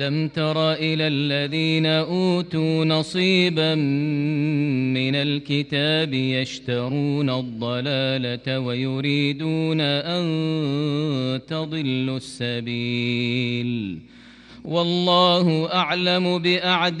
ألم تر إلى الذين أوتوا نصيبا من الكتاب يشترون الضلالة ويريدون أن تضلوا السبيل والله أعلم بأعدائكم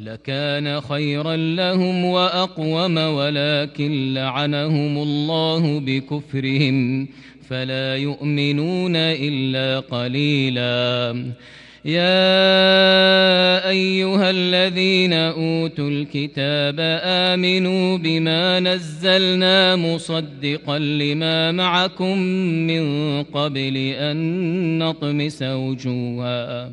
لكان خيرا لهم وأقوم ولكن لعنهم الله بكفرهم فلا يؤمنون إلا قليلا. يا أيها الذين أوتوا الكتاب آمنوا بما نزلنا مصدقا لما معكم من قبل أن نطمس وجوها.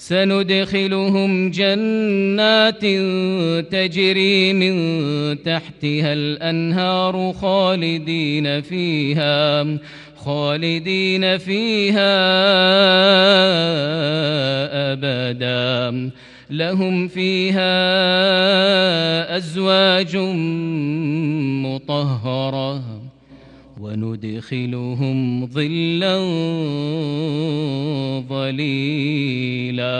سندخلهم جنات تجري من تحتها الأنهار خالدين فيها خالدين فيها أبدا. لهم فيها أزواج مطهرة. وندخلهم ظلا ظليلا.